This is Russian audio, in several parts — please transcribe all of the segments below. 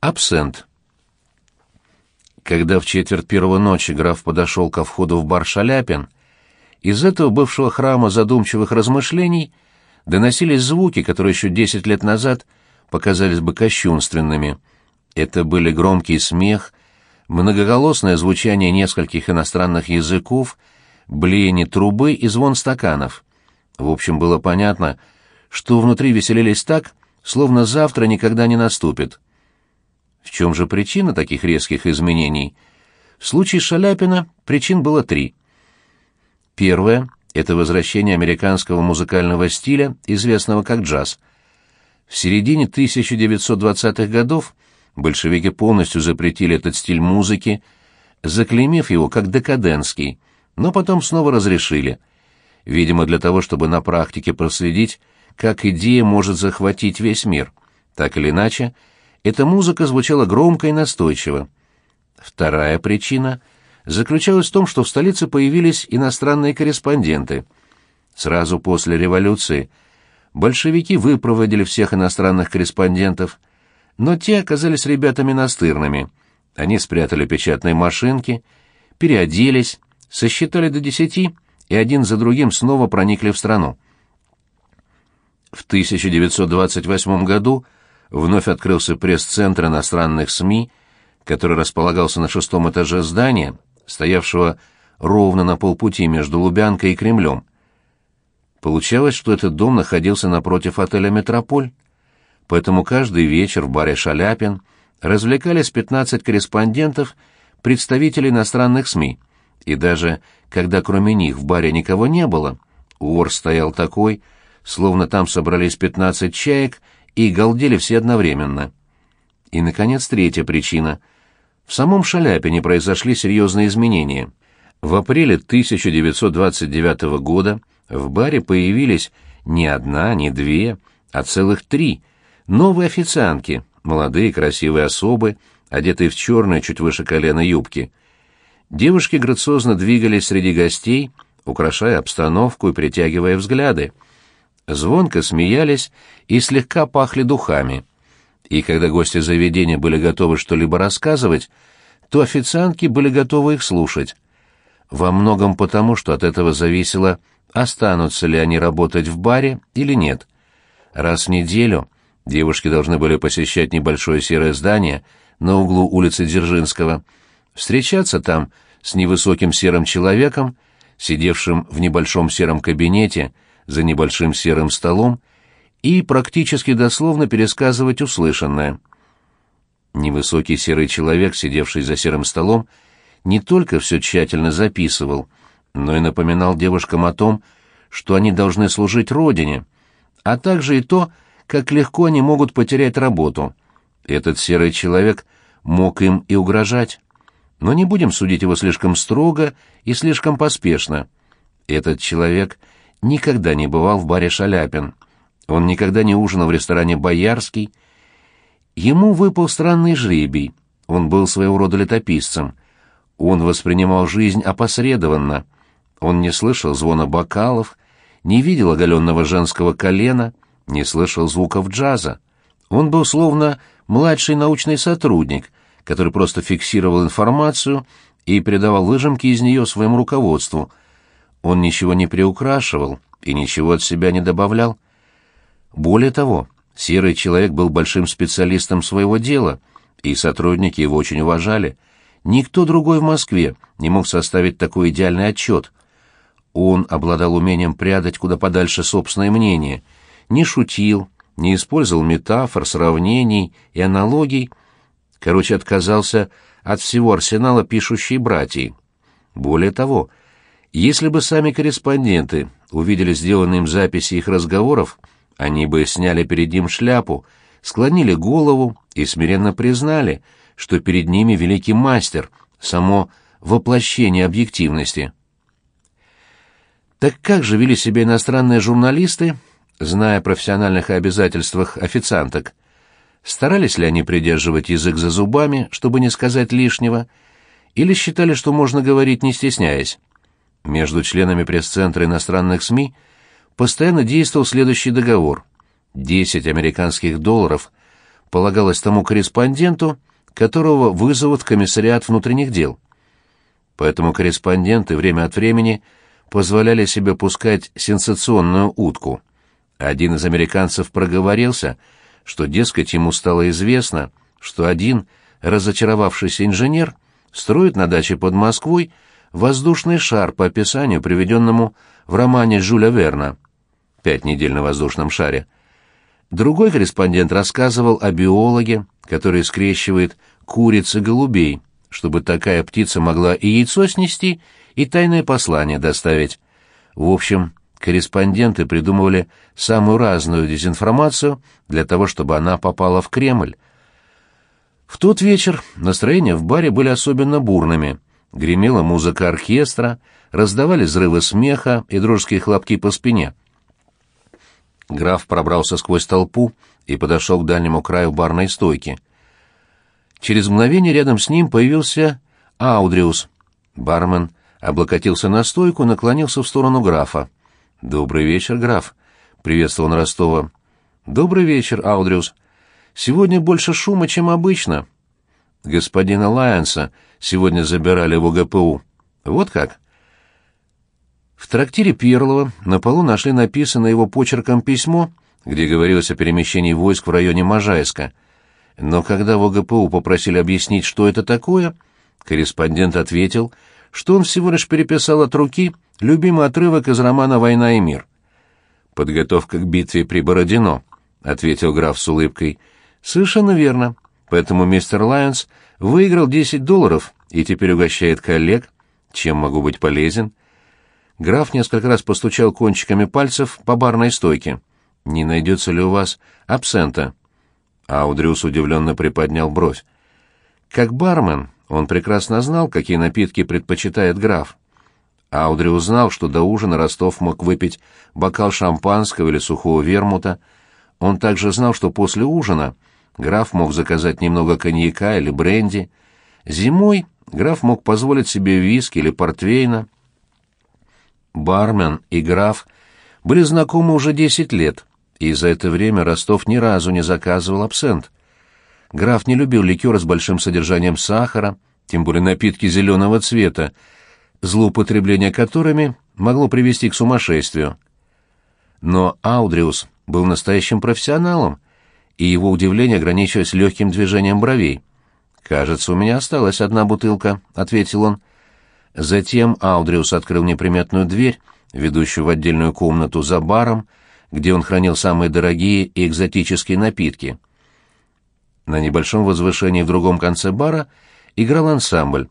Абсент. Когда в четверть первого ночи граф подошел ко входу в бар Шаляпин, из этого бывшего храма задумчивых размышлений доносились звуки, которые еще десять лет назад показались бы кощунственными. Это были громкий смех, многоголосное звучание нескольких иностранных языков, блеяние трубы и звон стаканов. В общем, было понятно, что внутри веселились так, словно завтра никогда не наступит. В чем же причина таких резких изменений? В случае Шаляпина причин было три. Первое — это возвращение американского музыкального стиля, известного как джаз. В середине 1920-х годов большевики полностью запретили этот стиль музыки, заклеймив его как декадентский, но потом снова разрешили. Видимо, для того, чтобы на практике проследить, как идея может захватить весь мир. Так или иначе, эта музыка звучала громко и настойчиво. Вторая причина заключалась в том, что в столице появились иностранные корреспонденты. Сразу после революции большевики выпроводили всех иностранных корреспондентов, но те оказались ребятами настырными. Они спрятали печатные машинки, переоделись, сосчитали до десяти и один за другим снова проникли в страну. В 1928 году вновь открылся пресс-центр иностранных СМИ, который располагался на шестом этаже здания, стоявшего ровно на полпути между Лубянкой и Кремлем. Получалось, что этот дом находился напротив отеля «Метрополь», поэтому каждый вечер в баре «Шаляпин» развлекались 15 корреспондентов, представителей иностранных СМИ, и даже когда кроме них в баре никого не было, Уор стоял такой, словно там собрались 15 чаек и галдели все одновременно. И, наконец, третья причина. В самом Шаляпине произошли серьезные изменения. В апреле 1929 года в баре появились не одна, не две, а целых три новые официантки, молодые красивые особы, одетые в черные чуть выше колена юбки. Девушки грациозно двигались среди гостей, украшая обстановку и притягивая взгляды звонко смеялись и слегка пахли духами. И когда гости заведения были готовы что-либо рассказывать, то официантки были готовы их слушать. Во многом потому, что от этого зависело, останутся ли они работать в баре или нет. Раз в неделю девушки должны были посещать небольшое серое здание на углу улицы Дзержинского, встречаться там с невысоким серым человеком, сидевшим в небольшом сером кабинете, за небольшим серым столом и практически дословно пересказывать услышанное. Невысокий серый человек, сидевший за серым столом, не только все тщательно записывал, но и напоминал девушкам о том, что они должны служить родине, а также и то, как легко они могут потерять работу. Этот серый человек мог им и угрожать. Но не будем судить его слишком строго и слишком поспешно. Этот человек никогда не бывал в баре «Шаляпин». Он никогда не ужинал в ресторане «Боярский». Ему выпал странный жребий. Он был своего рода летописцем. Он воспринимал жизнь опосредованно. Он не слышал звона бокалов, не видел оголенного женского колена, не слышал звуков джаза. Он был словно младший научный сотрудник, который просто фиксировал информацию и передавал выжимки из нее своему руководству — он ничего не приукрашивал и ничего от себя не добавлял. Более того, серый человек был большим специалистом своего дела, и сотрудники его очень уважали. Никто другой в Москве не мог составить такой идеальный отчет. Он обладал умением прятать куда подальше собственное мнение, не шутил, не использовал метафор, сравнений и аналогий, короче, отказался от всего арсенала пишущей братьи. Более того, если бы сами корреспонденты увидели сделанные им записи их разговоров, они бы сняли перед ним шляпу, склонили голову и смиренно признали, что перед ними великий мастер, само воплощение объективности. Так как же вели себя иностранные журналисты, зная о профессиональных обязательствах официанток? Старались ли они придерживать язык за зубами, чтобы не сказать лишнего, или считали, что можно говорить не стесняясь? Между членами пресс-центра иностранных СМИ постоянно действовал следующий договор. 10 американских долларов полагалось тому корреспонденту, которого вызовут в комиссариат внутренних дел. Поэтому корреспонденты время от времени позволяли себе пускать сенсационную утку. Один из американцев проговорился, что, дескать, ему стало известно, что один разочаровавшийся инженер строит на даче под Москвой воздушный шар по описанию, приведенному в романе Жюля Верна «Пять недель на воздушном шаре». Другой корреспондент рассказывал о биологе, который скрещивает куриц и голубей, чтобы такая птица могла и яйцо снести, и тайное послание доставить. В общем, корреспонденты придумывали самую разную дезинформацию для того, чтобы она попала в Кремль. В тот вечер настроения в баре были особенно бурными. Гремела музыка оркестра, раздавали взрывы смеха и дружеские хлопки по спине. Граф пробрался сквозь толпу и подошел к дальнему краю барной стойки. Через мгновение рядом с ним появился Аудриус. Бармен облокотился на стойку, наклонился в сторону графа. «Добрый вечер, граф», — приветствовал он Ростова. «Добрый вечер, Аудриус. Сегодня больше шума, чем обычно. Господина Лайонса сегодня забирали в ОГПУ. Вот как?» В трактире Перлова на полу нашли написанное его почерком письмо, где говорилось о перемещении войск в районе Можайска. Но когда в ОГПУ попросили объяснить, что это такое, корреспондент ответил, что он всего лишь переписал от руки любимый отрывок из романа «Война и мир». «Подготовка к битве при Бородино», — ответил граф с улыбкой. «Совершенно верно. Поэтому мистер Лайонс выиграл 10 долларов и теперь угощает коллег. Чем могу быть полезен?» Граф несколько раз постучал кончиками пальцев по барной стойке. «Не найдется ли у вас абсента?» Аудриус удивленно приподнял бровь. Как бармен он прекрасно знал, какие напитки предпочитает граф. Аудриус знал, что до ужина Ростов мог выпить бокал шампанского или сухого вермута. Он также знал, что после ужина граф мог заказать немного коньяка или бренди. Зимой граф мог позволить себе виски или портвейна — Бармен и граф были знакомы уже десять лет, и за это время Ростов ни разу не заказывал абсент. Граф не любил ликеры с большим содержанием сахара, тем более напитки зеленого цвета, злоупотребление которыми могло привести к сумасшествию. Но Аудриус был настоящим профессионалом, и его удивление ограничивалось легким движением бровей. «Кажется, у меня осталась одна бутылка», — ответил он. Затем Аудриус открыл неприметную дверь, ведущую в отдельную комнату за баром, где он хранил самые дорогие и экзотические напитки. На небольшом возвышении в другом конце бара играл ансамбль.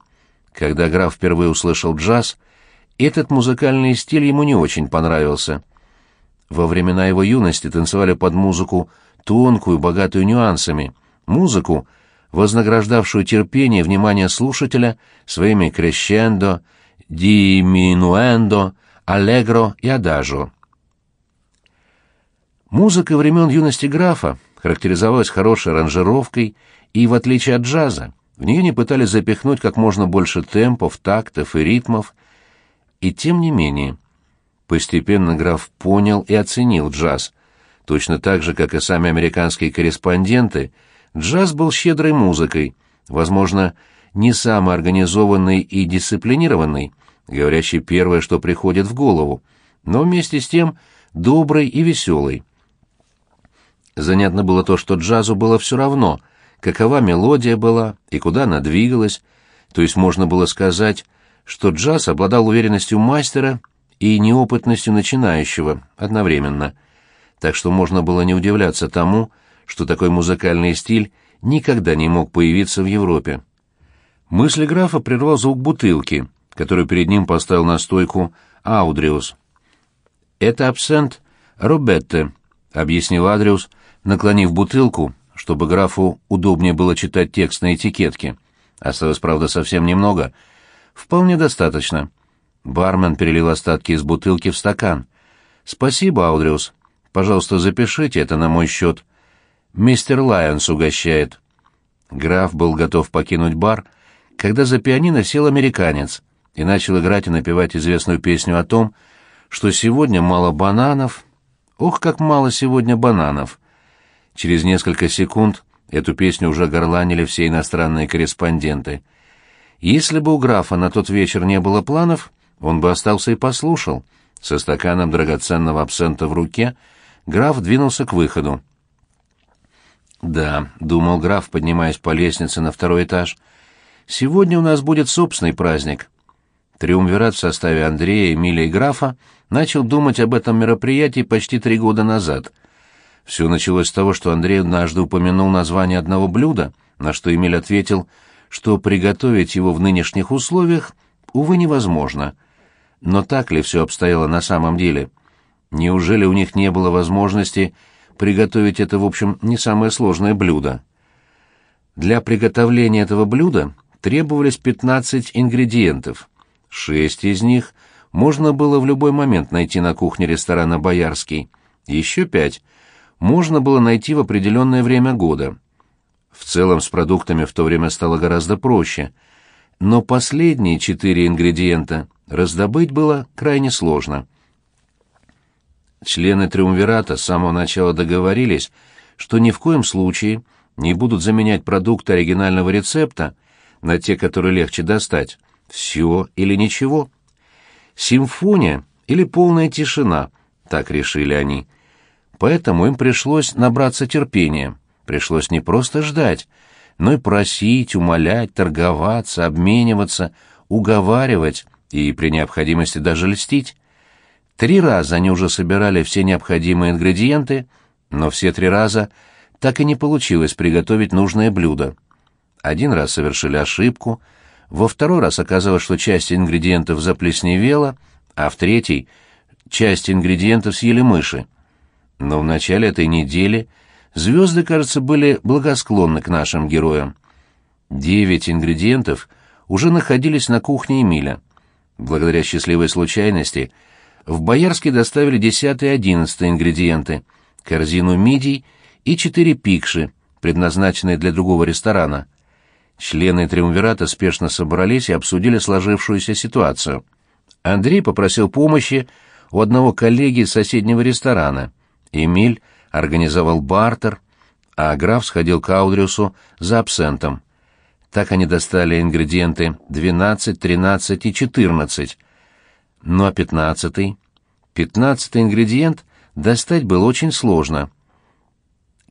Когда граф впервые услышал джаз, этот музыкальный стиль ему не очень понравился. Во времена его юности танцевали под музыку тонкую, богатую нюансами, музыку, вознаграждавшую терпение и внимание слушателя своими крещендо, диминуэндо, аллегро и адажо. Музыка времен юности графа характеризовалась хорошей аранжировкой и, в отличие от джаза, в нее не пытались запихнуть как можно больше темпов, тактов и ритмов. И тем не менее, постепенно граф понял и оценил джаз, точно так же, как и сами американские корреспонденты – Джаз был щедрой музыкой, возможно, не самый организованный и дисциплинированный, говорящий первое, что приходит в голову, но вместе с тем добрый и веселый. Занятно было то, что джазу было все равно, какова мелодия была и куда она двигалась, то есть можно было сказать, что джаз обладал уверенностью мастера и неопытностью начинающего одновременно, так что можно было не удивляться тому, что такой музыкальный стиль никогда не мог появиться в Европе. Мысли графа прервал звук бутылки, которую перед ним поставил на стойку Аудриус. «Это абсент Робетте», — объяснил Адриус, наклонив бутылку, чтобы графу удобнее было читать текст на этикетке. Осталось, правда, совсем немного. Вполне достаточно. Бармен перелил остатки из бутылки в стакан. «Спасибо, Аудриус. Пожалуйста, запишите это на мой счет. Мистер Лайонс угощает». Граф был готов покинуть бар, когда за пианино сел американец и начал играть и напевать известную песню о том, что сегодня мало бананов. Ох, как мало сегодня бананов! Через несколько секунд Эту песню уже горланили все иностранные корреспонденты. Если бы у графа на тот вечер не было планов, он бы остался и послушал. Со стаканом драгоценного абсента в руке граф двинулся к выходу. «Да», — думал граф, поднимаясь по лестнице на второй этаж, — «сегодня у нас будет собственный праздник». Триумвират в составе Андрея, Эмиля и графа начал думать об этом мероприятии почти три года назад. Все началось с того, что Андрей однажды упомянул название одного блюда, на что Эмиль ответил, что приготовить его в нынешних условиях, увы, невозможно. Но так ли все обстояло на самом деле? Неужели у них не было возможности приготовить это, в общем, не самое сложное блюдо? Для приготовления этого блюда требовались 15 ингредиентов. Шесть из них можно было в любой момент найти на кухне ресторана «Боярский». Еще пять можно было найти в определенное время года. В целом с продуктами в то время стало гораздо проще, но последние четыре ингредиента раздобыть было крайне сложно. Члены Триумвирата с самого начала договорились, что ни в коем случае не будут заменять продукты оригинального рецепта на те, которые легче достать. Все или ничего. Симфония или полная тишина, так решили они. Поэтому им пришлось набраться терпения. Пришлось не просто ждать, но и просить, умолять, торговаться, обмениваться, уговаривать и при необходимости даже льстить. Три раза они уже собирали все необходимые ингредиенты, но все три раза так и не получилось приготовить нужное блюдо. Один раз совершили ошибку, во второй раз оказалось, что часть ингредиентов заплесневела, а в третий — часть ингредиентов съели мыши. Но в начале этой недели звезды, кажется, были благосклонны к нашим героям. Девять ингредиентов уже находились на кухне Эмиля. Благодаря счастливой случайности в Боярске доставили десятый и одиннадцатый ингредиенты, корзину мидий и четыре пикши, предназначенные для другого ресторана. Члены Триумвирата спешно собрались и обсудили сложившуюся ситуацию. Андрей попросил помощи у одного коллеги из соседнего ресторана — Эмиль организовал бартер, а граф сходил к Аудриусу за абсентом. Так они достали ингредиенты 12, 13 и 14. Ну а 15-й? 15-й ингредиент достать было очень сложно.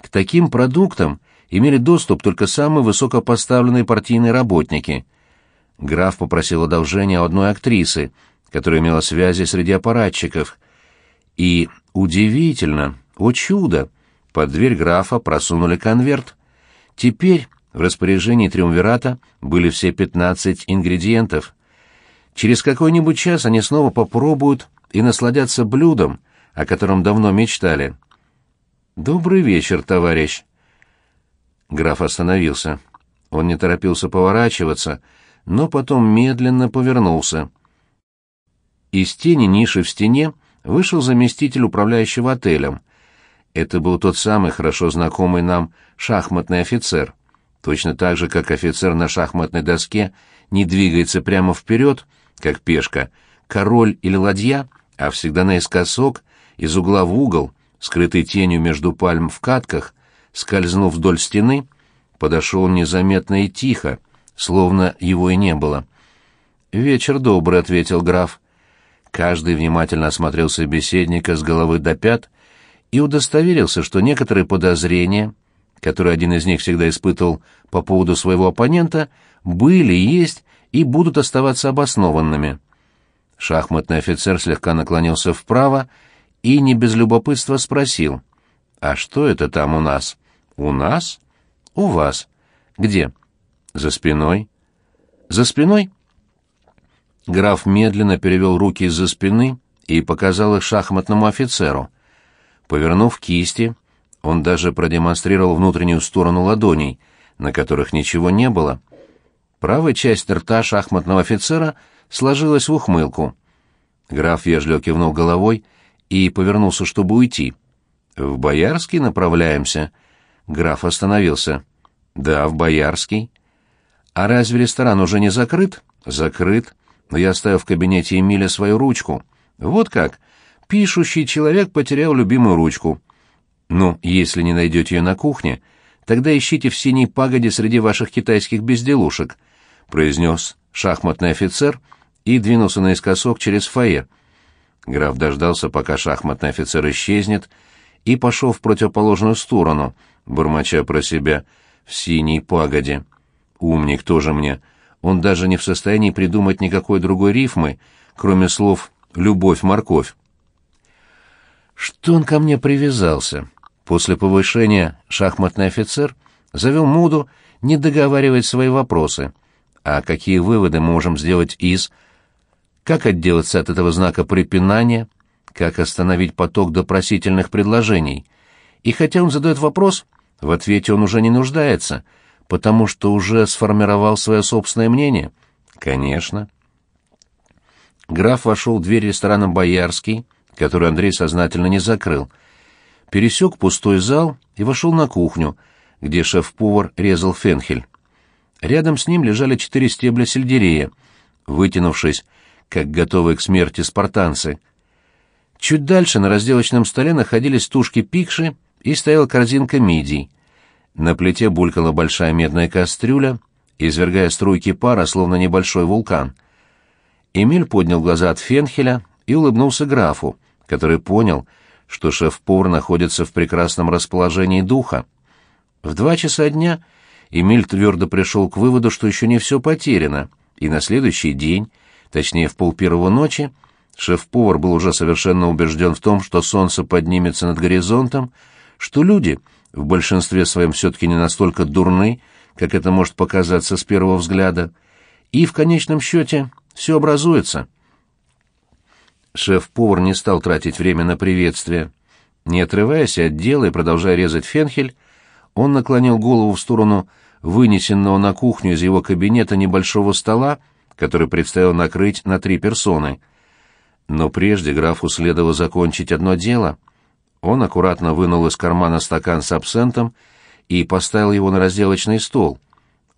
К таким продуктам имели доступ только самые высокопоставленные партийные работники. Граф попросил одолжения у одной актрисы, которая имела связи среди аппаратчиков, и Удивительно, о чудо! Под дверь графа просунули конверт. Теперь в распоряжении Триумвирата были все пятнадцать ингредиентов. Через какой-нибудь час они снова попробуют и насладятся блюдом, о котором давно мечтали. «Добрый вечер, товарищ!» Граф остановился. Он не торопился поворачиваться, но потом медленно повернулся. Из тени ниши в стене вышел заместитель управляющего отелем. Это был тот самый хорошо знакомый нам шахматный офицер. Точно так же, как офицер на шахматной доске не двигается прямо вперед, как пешка, король или ладья, а всегда наискосок, из угла в угол, скрытый тенью между пальм в катках, скользнув вдоль стены, подошел незаметно и тихо, словно его и не было. «Вечер добрый», — ответил граф. Каждый внимательно осмотрел собеседника с головы до пят и удостоверился, что некоторые подозрения, которые один из них всегда испытывал по поводу своего оппонента, были, есть и будут оставаться обоснованными. Шахматный офицер слегка наклонился вправо и не без любопытства спросил, «А что это там у нас?» «У нас?» «У вас». «Где?» «За спиной». «За спиной?» Граф медленно перевел руки из-за спины и показал их шахматному офицеру. Повернув кисти, он даже продемонстрировал внутреннюю сторону ладоней, на которых ничего не было. Правая часть рта шахматного офицера сложилась в ухмылку. Граф вежливо кивнул головой и повернулся, чтобы уйти. «В Боярский направляемся?» Граф остановился. «Да, в Боярский». «А разве ресторан уже не закрыт?» «Закрыт но я оставил в кабинете Эмиля свою ручку. Вот как. Пишущий человек потерял любимую ручку. Ну, если не найдете ее на кухне, тогда ищите в синей пагоде среди ваших китайских безделушек», — произнес шахматный офицер и двинулся наискосок через фойе. Граф дождался, пока шахматный офицер исчезнет, и пошел в противоположную сторону, бормоча про себя в синей пагоде. Умник тоже мне. Он даже не в состоянии придумать никакой другой рифмы, кроме слов «любовь-морковь». Что он ко мне привязался? После повышения шахматный офицер завел моду не договаривать свои вопросы. А какие выводы мы можем сделать из... Как отделаться от этого знака препинания? Как остановить поток допросительных предложений? И хотя он задает вопрос, в ответе он уже не нуждается, потому что уже сформировал свое собственное мнение. Конечно. Граф вошел в дверь ресторана «Боярский», который Андрей сознательно не закрыл, пересек пустой зал и вошел на кухню, где шеф-повар резал фенхель. Рядом с ним лежали четыре стебля сельдерея, вытянувшись, как готовые к смерти спартанцы. Чуть дальше на разделочном столе находились тушки пикши и стояла корзинка мидий. На плите булькала большая медная кастрюля, извергая струйки пара, словно небольшой вулкан. Эмиль поднял глаза от фенхеля и улыбнулся графу, который понял, что шеф-повар находится в прекрасном расположении духа. В два часа дня Эмиль твердо пришел к выводу, что еще не все потеряно, и на следующий день, точнее в полпервого ночи, шеф-повар был уже совершенно убежден в том, что солнце поднимется над горизонтом, что люди в большинстве своем все-таки не настолько дурны, как это может показаться с первого взгляда, и в конечном счете все образуется. Шеф-повар не стал тратить время на приветствие. Не отрываясь от дела и продолжая резать фенхель, он наклонил голову в сторону вынесенного на кухню из его кабинета небольшого стола, который предстояло накрыть на три персоны. Но прежде графу следовало закончить одно дело. Он аккуратно вынул из кармана стакан с абсентом и поставил его на разделочный стол.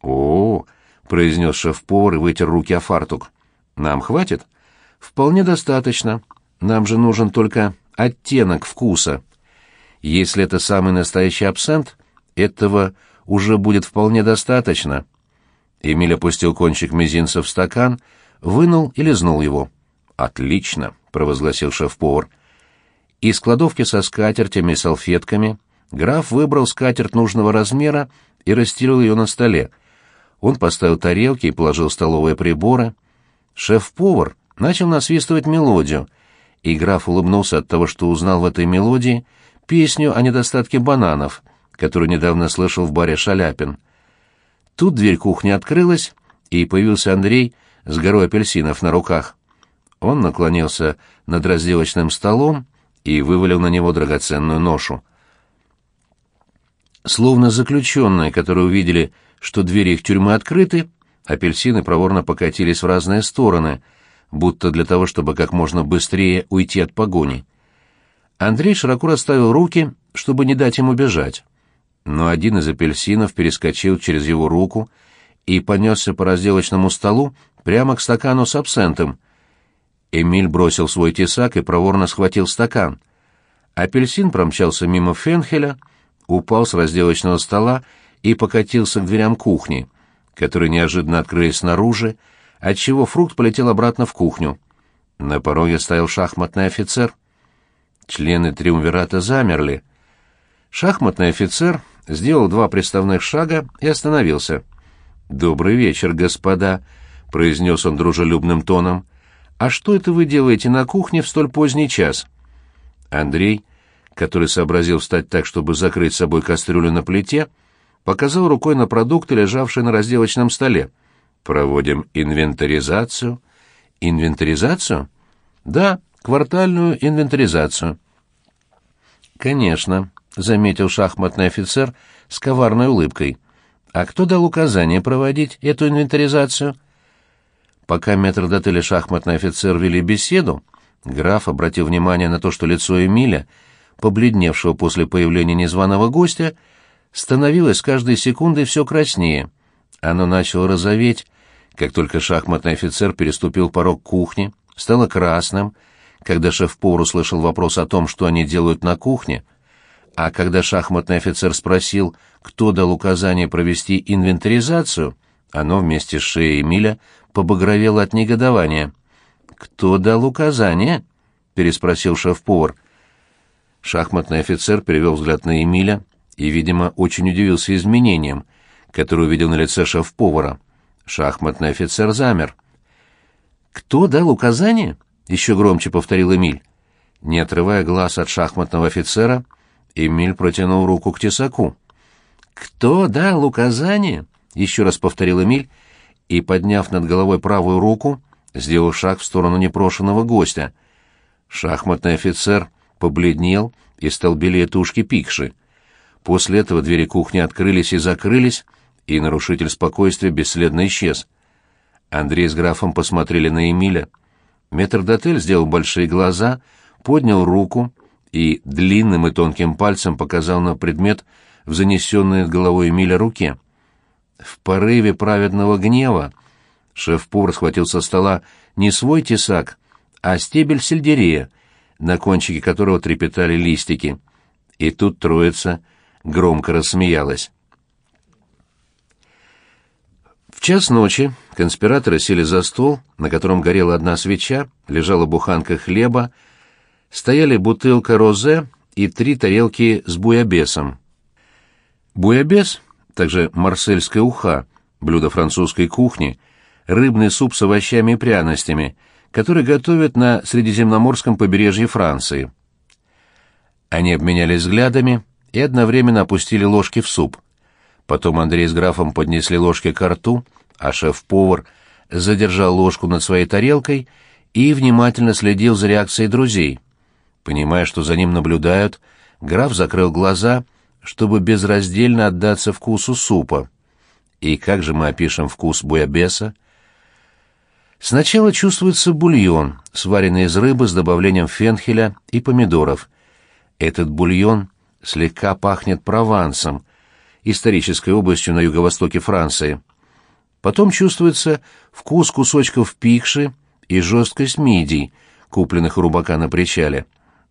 «О-о-о!» — произнес шеф-повар и вытер руки о фартук. «Нам хватит?» «Вполне достаточно. Нам же нужен только оттенок вкуса. Если это самый настоящий абсент, этого уже будет вполне достаточно». Эмиль опустил кончик мизинца в стакан, вынул и лизнул его. «Отлично», — провозгласил шеф-повар. Из кладовки со скатертями и салфетками граф выбрал скатерть нужного размера и расстелил ее на столе. Он поставил тарелки и положил столовые приборы. Шеф-повар начал насвистывать мелодию, и граф улыбнулся от того, что узнал в этой мелодии песню о недостатке бананов, которую недавно слышал в баре Шаляпин. Тут дверь кухни открылась, и появился Андрей с горой апельсинов на руках. Он наклонился над разделочным столом и вывалил на него драгоценную ношу. Словно заключенные, которые увидели, что двери их тюрьмы открыты, апельсины проворно покатились в разные стороны, будто для того, чтобы как можно быстрее уйти от погони. Андрей широко расставил руки, чтобы не дать ему бежать. Но один из апельсинов перескочил через его руку и понесся по разделочному столу прямо к стакану с абсентом — Эмиль бросил свой тесак и проворно схватил стакан. Апельсин промчался мимо Фенхеля, упал с разделочного стола и покатился к дверям кухни, которые неожиданно открылись снаружи, отчего фрукт полетел обратно в кухню. На пороге стоял шахматный офицер. Члены триумвирата замерли. Шахматный офицер сделал два приставных шага и остановился. «Добрый вечер, господа», — произнес он дружелюбным тоном. «А что это вы делаете на кухне в столь поздний час?» Андрей, который сообразил встать так, чтобы закрыть собой кастрюлю на плите, показал рукой на продукты, лежавшие на разделочном столе. «Проводим инвентаризацию». «Инвентаризацию?» «Да, квартальную инвентаризацию». «Конечно», — заметил шахматный офицер с коварной улыбкой. «А кто дал указание проводить эту инвентаризацию?» Пока метрдотель и шахматный офицер вели беседу, граф обратил внимание на то, что лицо Эмиля, побледневшего после появления незваного гостя, становилось с каждой секундой все краснее. Оно начало розоветь, как только шахматный офицер переступил порог кухни, стало красным, когда шеф-повар услышал вопрос о том, что они делают на кухне, а когда шахматный офицер спросил, кто дал указание провести инвентаризацию, оно вместе с шеей Эмиля побагровело от негодования. «Кто дал указание?» — переспросил шеф-повар. Шахматный офицер перевел взгляд на Эмиля и, видимо, очень удивился изменениям, которые увидел на лице шеф-повара. Шахматный офицер замер. «Кто дал указание?» — еще громче повторил Эмиль. Не отрывая глаз от шахматного офицера, Эмиль протянул руку к тесаку. «Кто дал указание?» — еще раз повторил Эмиль и, подняв над головой правую руку, сделал шаг в сторону непрошенного гостя. Шахматный офицер побледнел и стал белее тушки пикши. После этого двери кухни открылись и закрылись, и нарушитель спокойствия бесследно исчез. Андрей с графом посмотрели на Эмиля. Метрдотель сделал большие глаза, поднял руку и длинным и тонким пальцем показал на предмет в занесенной головой Эмиля руке. В порыве праведного гнева шеф-повар схватил со стола не свой тесак, а стебель сельдерея, на кончике которого трепетали листики. И тут троица громко рассмеялась. В час ночи конспираторы сели за стол, на котором горела одна свеча, лежала буханка хлеба, стояли бутылка розе и три тарелки с буябесом. Буябес, также марсельская уха, блюдо французской кухни, рыбный суп с овощами и пряностями, который готовят на Средиземноморском побережье Франции. Они обменялись взглядами и одновременно опустили ложки в суп. Потом Андрей с графом поднесли ложки к рту, а шеф-повар задержал ложку над своей тарелкой и внимательно следил за реакцией друзей. Понимая, что за ним наблюдают, граф закрыл глаза — чтобы безраздельно отдаться вкусу супа. И как же мы опишем вкус буябеса? Сначала чувствуется бульон, сваренный из рыбы с добавлением фенхеля и помидоров. Этот бульон слегка пахнет Провансом, исторической областью на юго-востоке Франции. Потом чувствуется вкус кусочков пикши и жесткость мидий, купленных у рубака на причале.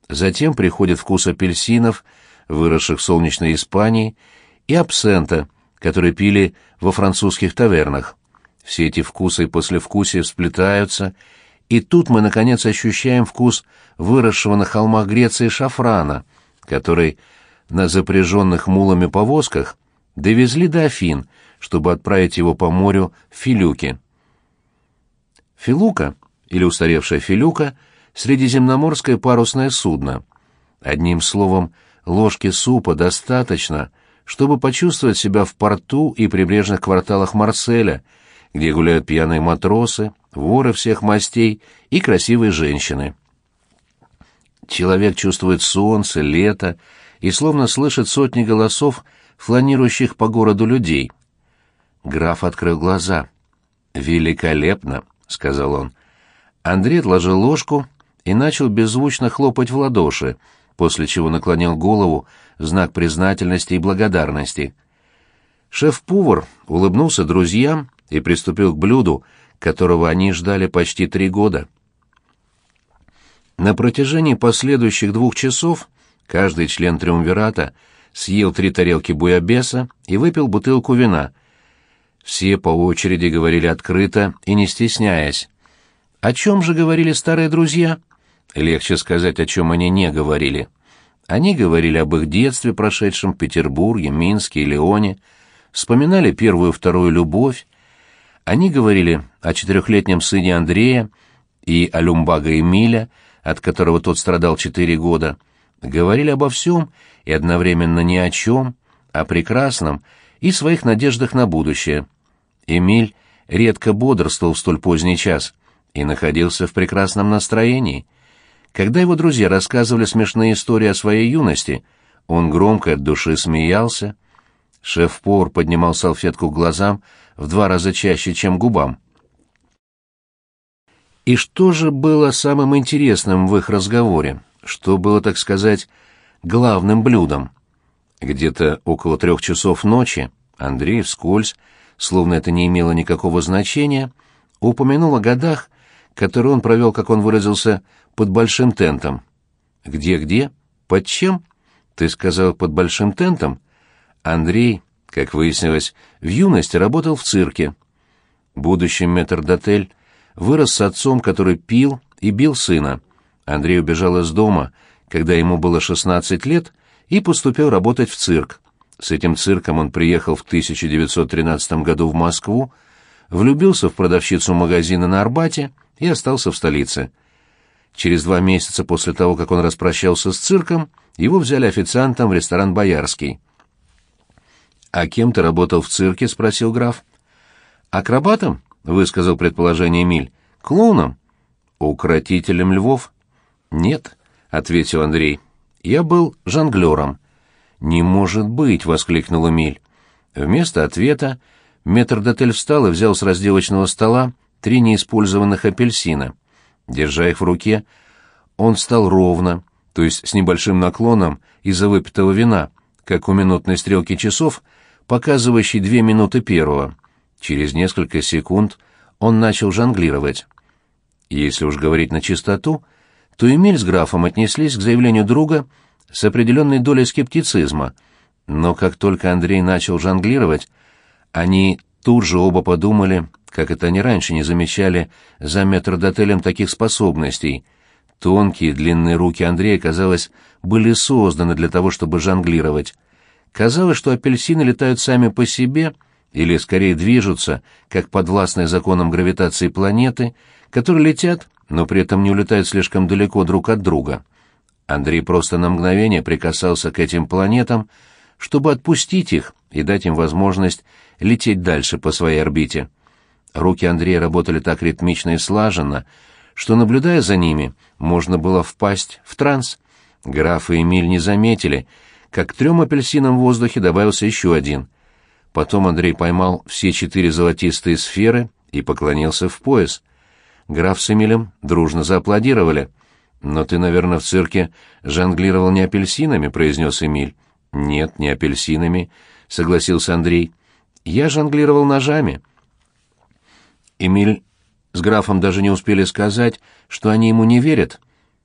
Затем приходит вкус апельсинов, выросших в солнечной Испании, и абсента, который пили во французских тавернах. Все эти вкусы и послевкусия сплетаются, и тут мы, наконец, ощущаем вкус выросшего на холмах Греции шафрана, который на запряженных мулами повозках довезли до Афин, чтобы отправить его по морю в Филюки. Филука, или устаревшая Филюка, средиземноморское парусное судно. Одним словом, ложки супа достаточно, чтобы почувствовать себя в порту и прибрежных кварталах Марселя, где гуляют пьяные матросы, воры всех мастей и красивые женщины. Человек чувствует солнце, лето и словно слышит сотни голосов, фланирующих по городу людей. Граф открыл глаза. «Великолепно!» — сказал он. Андрей отложил ложку и начал беззвучно хлопать в ладоши, после чего наклонил голову в знак признательности и благодарности. Шеф-повар улыбнулся друзьям и приступил к блюду, которого они ждали почти три года. На протяжении последующих двух часов каждый член триумвирата съел три тарелки буябеса и выпил бутылку вина. Все по очереди говорили открыто и не стесняясь. О чем же говорили старые друзья? Легче сказать, о чем они не говорили. Они говорили об их детстве, прошедшем в Петербурге, Минске и Леоне, вспоминали первую-вторую любовь. Они говорили о четырехлетнем сыне Андрея и о Люмбага Эмиля, от которого тот страдал четыре года. Говорили обо всем и одновременно ни о чем, о прекрасном и своих надеждах на будущее. Эмиль редко бодрствовал в столь поздний час и находился в прекрасном настроении — когда его друзья рассказывали смешные истории о своей юности, он громко от души смеялся. Шеф-повар поднимал салфетку к глазам в два раза чаще, чем губам. И что же было самым интересным в их разговоре? Что было, так сказать, главным блюдом? Где-то около трех часов ночи Андрей вскользь, словно это не имело никакого значения, упомянул о годах, которые он провел, как он выразился, под большим тентом. Где-где? Под чем? Ты сказал под большим тентом? Андрей, как выяснилось, в юности работал в цирке. Будущий метрдотель вырос с отцом, который пил и бил сына. Андрей убежал из дома, когда ему было 16 лет, и поступил работать в цирк. С этим цирком он приехал в 1913 году в Москву, влюбился в продавщицу магазина на Арбате и остался в столице. Через два месяца после того, как он распрощался с цирком, его взяли официантом в ресторан «Боярский». «А кем ты работал в цирке?» — спросил граф. «Акробатом?» — высказал предположение Эмиль. «Клоуном?» «Укротителем львов?» «Нет», — ответил Андрей. «Я был жонглером». «Не может быть!» — воскликнул Эмиль. Вместо ответа метрдотель встал и взял с разделочного стола три неиспользованных апельсина. Держа их в руке, он встал ровно, то есть с небольшим наклоном из-за выпитого вина, как у минутной стрелки часов, показывающей две минуты первого. Через несколько секунд он начал жонглировать. Если уж говорить на чистоту, то Эмиль с графом отнеслись к заявлению друга с определенной долей скептицизма, но как только Андрей начал жонглировать, они тут же оба подумали, как это они раньше не замечали за метрдотелем таких способностей. Тонкие длинные руки Андрея, казалось, были созданы для того, чтобы жонглировать. Казалось, что апельсины летают сами по себе или скорее движутся, как подвластные законам гравитации планеты, которые летят, но при этом не улетают слишком далеко друг от друга. Андрей просто на мгновение прикасался к этим планетам, чтобы отпустить их и дать им возможность лететь дальше по своей орбите. Руки Андрея работали так ритмично и слаженно, что, наблюдая за ними, можно было впасть в транс. Граф и Эмиль не заметили, как к трем апельсинам в воздухе добавился еще один. Потом Андрей поймал все четыре золотистые сферы и поклонился в пояс. Граф с Эмилем дружно зааплодировали. «Но ты, наверное, в цирке жонглировал не апельсинами», — произнес Эмиль. «Нет, не апельсинами», — согласился Андрей. «Я жонглировал ножами». Эмиль с графом даже не успели сказать, что они ему не верят,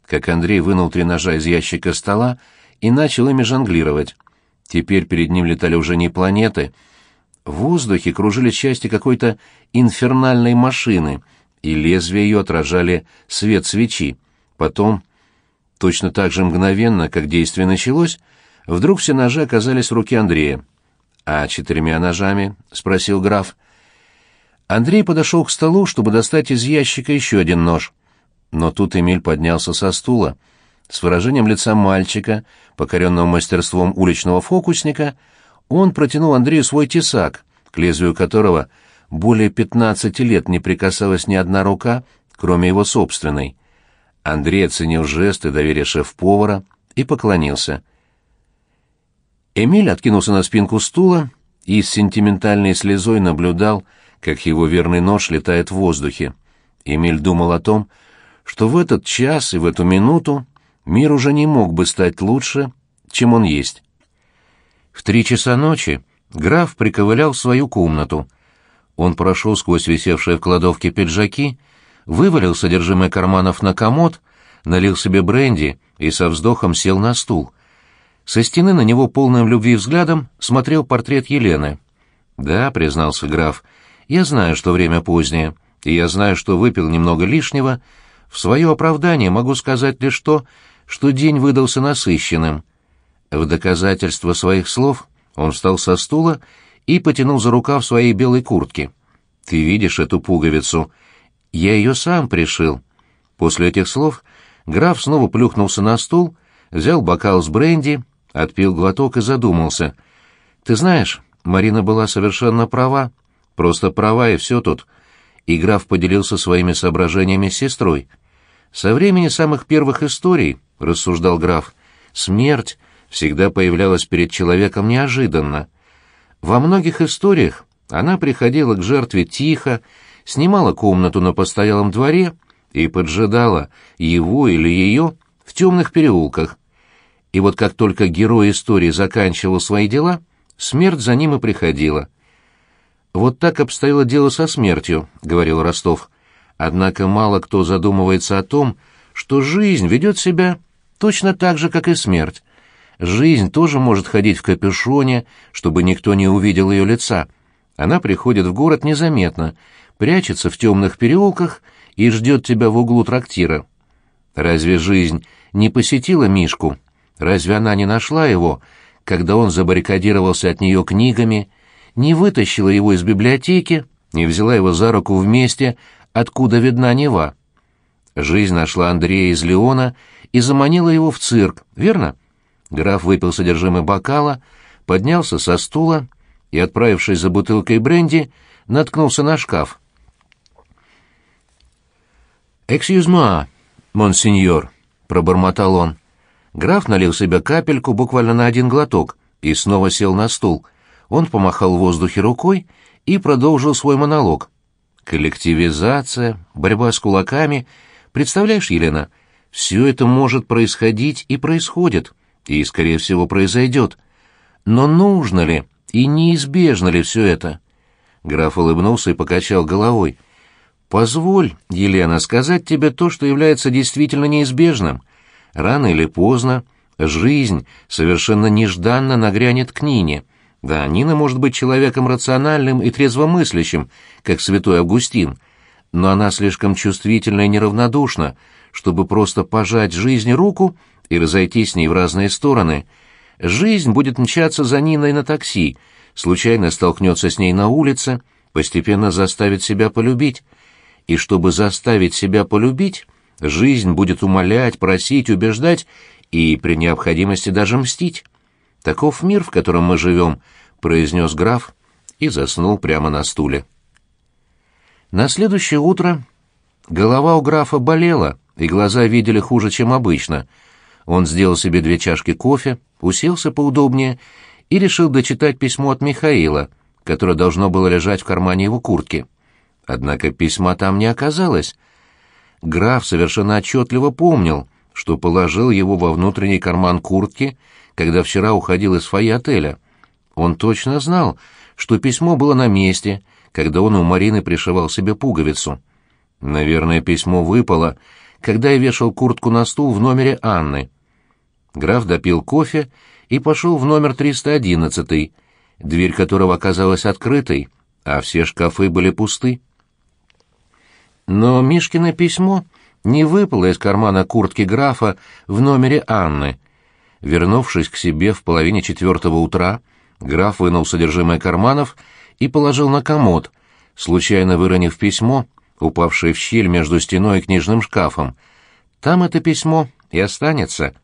как Андрей вынул три ножа из ящика стола и начал ими жонглировать. Теперь перед ним летали уже не планеты. В воздухе кружили части какой-то инфернальной машины, и лезвия ее отражали свет свечи. Потом, точно так же мгновенно, как действие началось, вдруг все ножи оказались в руке Андрея. «А четырьмя ножами?» — спросил граф. Андрей подошел к столу, чтобы достать из ящика еще один нож. Но тут Эмиль поднялся со стула. С выражением лица мальчика, покоренного мастерством уличного фокусника, он протянул Андрею свой тесак, к лезвию которого более пятнадцати лет не прикасалась ни одна рука, кроме его собственной. Андрей оценил жесты доверия шеф-повара и поклонился. Эмиль откинулся на спинку стула и с сентиментальной слезой наблюдал, как его верный нож летает в воздухе. Эмиль думал о том, что в этот час и в эту минуту мир уже не мог бы стать лучше, чем он есть. В три часа ночи граф приковылял в свою комнату. Он прошел сквозь висевшие в кладовке пиджаки, вывалил содержимое карманов на комод, налил себе бренди и со вздохом сел на стул. Со стены на него полным любви взглядом смотрел портрет Елены. «Да», — признался граф, — я знаю, что время позднее, и я знаю, что выпил немного лишнего. В свое оправдание могу сказать лишь то, что день выдался насыщенным. В доказательство своих слов он встал со стула и потянул за рукав своей белой куртки. «Ты видишь эту пуговицу? Я ее сам пришил». После этих слов граф снова плюхнулся на стул, взял бокал с бренди, отпил глоток и задумался. «Ты знаешь, Марина была совершенно права. Просто права и все тут. И граф поделился своими соображениями с сестрой. Со времени самых первых историй, рассуждал граф, смерть всегда появлялась перед человеком неожиданно. Во многих историях она приходила к жертве тихо, снимала комнату на постоялом дворе и поджидала его или ее в темных переулках. И вот как только герой истории заканчивал свои дела, смерть за ним и приходила. «Вот так обстояло дело со смертью», — говорил Ростов. «Однако мало кто задумывается о том, что жизнь ведет себя точно так же, как и смерть. Жизнь тоже может ходить в капюшоне, чтобы никто не увидел ее лица. Она приходит в город незаметно, прячется в темных переулках и ждет тебя в углу трактира. Разве жизнь не посетила Мишку? Разве она не нашла его, когда он забаррикадировался от нее книгами, не вытащила его из библиотеки, не взяла его за руку вместе, откуда видна Нева? Жизнь нашла Андрея из Леона и заманила его в цирк, верно? Граф выпил содержимое бокала, поднялся со стула и, отправившись за бутылкой бренди, наткнулся на шкаф. «Эксюзма, монсеньор», — пробормотал он. Граф налил себе капельку буквально на один глоток и снова сел на стул. Он помахал в воздухе рукой и продолжил свой монолог. «Коллективизация, борьба с кулаками. Представляешь, Елена, все это может происходить и происходит, и, скорее всего, произойдет. Но нужно ли и неизбежно ли все это?» Граф улыбнулся и покачал головой. Позволь, Елена, сказать тебе то, что является действительно неизбежным. Рано или поздно жизнь совершенно нежданно нагрянет к Нине. Да, Нина может быть человеком рациональным и трезвомыслящим, как святой Августин, но она слишком чувствительна и неравнодушна, чтобы просто пожать жизни руку и разойтись с ней в разные стороны. Жизнь будет мчаться за Ниной на такси, случайно столкнется с ней на улице, постепенно заставит себя полюбить и чтобы заставить себя полюбить, жизнь будет умолять, просить, убеждать и при необходимости даже мстить. Таков мир, в котором мы живем, произнес граф и заснул прямо на стуле. На следующее утро голова у графа болела, и глаза видели хуже, чем обычно. Он сделал себе две чашки кофе, уселся поудобнее и решил дочитать письмо от Михаила, которое должно было лежать в кармане его куртки. Однако письма там не оказалось. Граф совершенно отчетливо помнил, что положил его во внутренний карман куртки, когда вчера уходил из фойе отеля. Он точно знал, что письмо было на месте, когда он у Марины пришивал себе пуговицу. Наверное, письмо выпало, когда я вешал куртку на стул в номере Анны. Граф допил кофе и пошел в номер 311, дверь которого оказалась открытой, а все шкафы были пусты. Но Мишкино письмо не выпало из кармана куртки графа в номере Анны. Вернувшись к себе в половине четвертого утра, граф вынул содержимое карманов и положил на комод, случайно выронив письмо, упавшее в щель между стеной и книжным шкафом. Там это письмо и останется.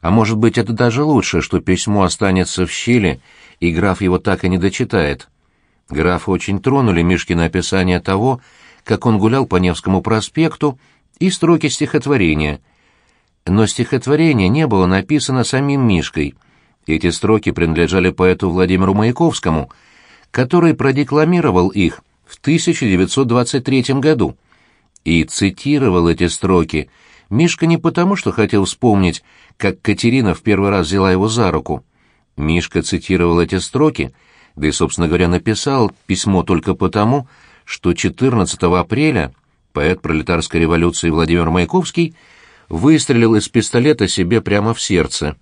А может быть, это даже лучше, что письмо останется в щели, и граф его так и не дочитает. Граф очень тронули Мишкины описание того, как он гулял по Невскому проспекту, и строки стихотворения. Но стихотворение не было написано самим Мишкой. Эти строки принадлежали поэту Владимиру Маяковскому, который продекламировал их в 1923 году. И цитировал эти строки Мишка не потому, что хотел вспомнить, как Катерина в первый раз взяла его за руку. Мишка цитировал эти строки, да и, собственно говоря, написал письмо только потому, что 14 апреля поэт пролетарской революции Владимир Маяковский выстрелил из пистолета себе прямо в сердце.